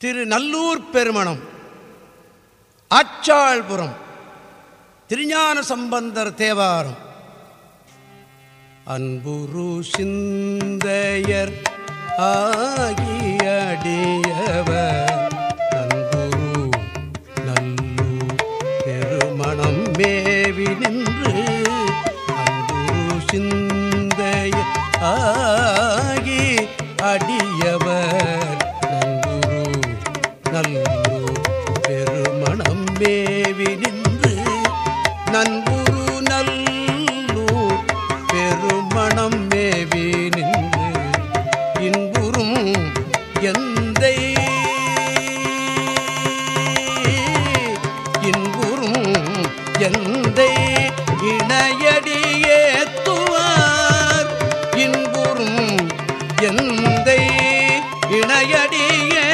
திரு நல்லூர் பெருமணம் ஆச்சாள்புரம் திருஞான சம்பந்தர் தேவாரம். அன்புரு சிந்தையர் ஆகியடியவர் அன்புரு நல்லூர் பெருமணம் மேவி நின்று அன்புரு சிந்தையர் ஆகி அடியவர் அன்று பெருமணம் மேவி நின்று நன்புரு நல்லூர் பெருமணம் மேவி நின்று இன்புறும் எந்த இன்புறும் எந்த இணையடியே துவார் இன்புறும் எந்த இணையடியே